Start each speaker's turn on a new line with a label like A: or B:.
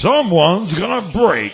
A: Someone's gonna break.